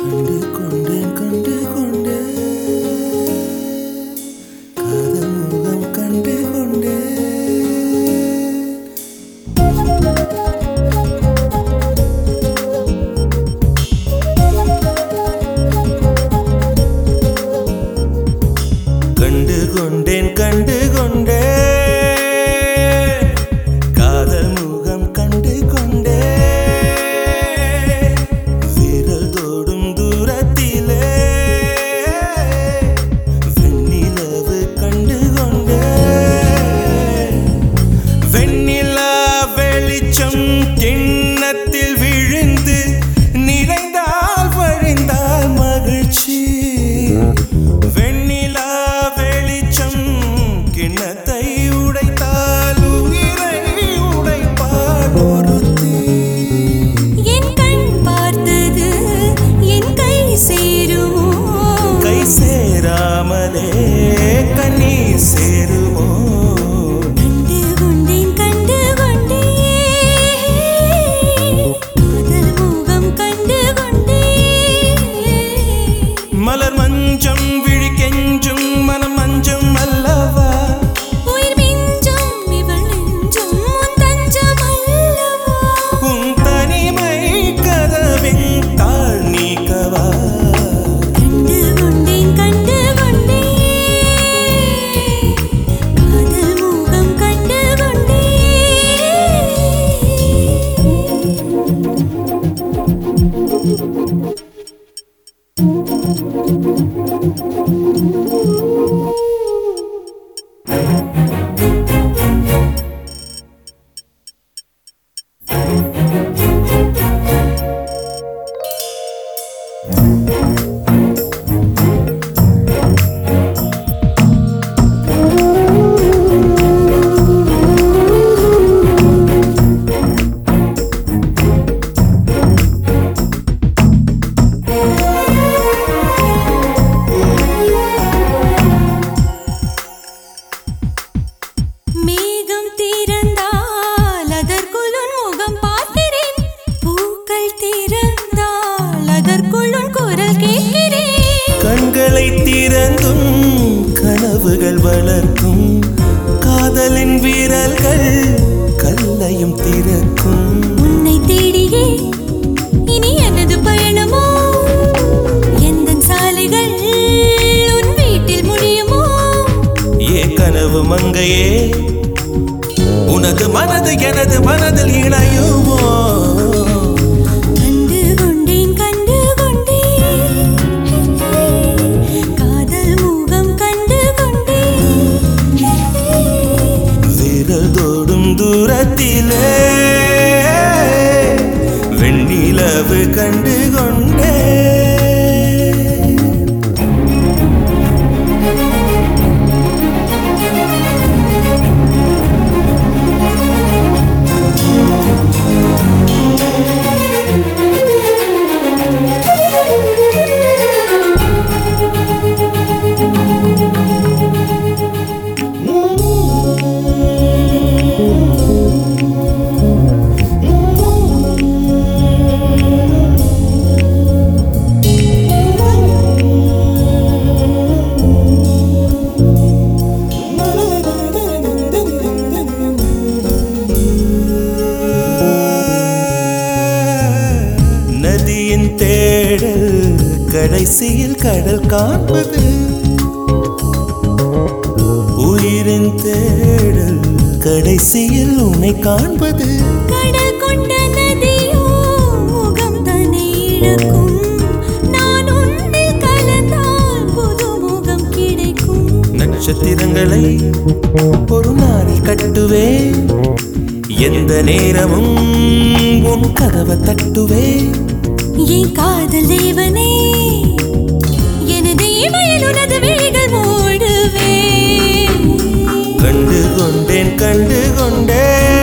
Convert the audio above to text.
கண்டு கொண்டேன் கண்டு கொண்டேன் காதல் முகம் கண்டு கொண்டேன் திறந்தால் அதற்குள் உன் குரல் கேட்கிறேன். கண்களை திறந்தும் கனவுகள் வளர்க்கும் காதலின் வீரல்கள் கல்லையும் திறக்கும். உன்னை தேடியே இனி எனது பயணமோ? எந்த சாலைகள் உன் வீட்டில் முடியுமோ? ஏ கனவு மங்கையே உனது மனது எனது மனதில் இணையுமோ? தூரத்திலே வெண்ணிலவு கண்டு கொண்டு தேடல் கடைசியில் கடல் காண்பது. உயிரின் தேடல் கடைசியில் உன்னை காண்பது. கடல் கொண்ட நதியோ முகம் தன்னை இழக்கும். நட்சத்திரங்களை ஒரு நாளில் கட்டுவேன். எந்த நேரமும் உன் கதவை தட்டுவேன். என் காதல் தேவனே எனது இமையில் உனது விழிகள் மூடுவே. கண்டு கொண்டேன் கண்டு கொண்டேன்.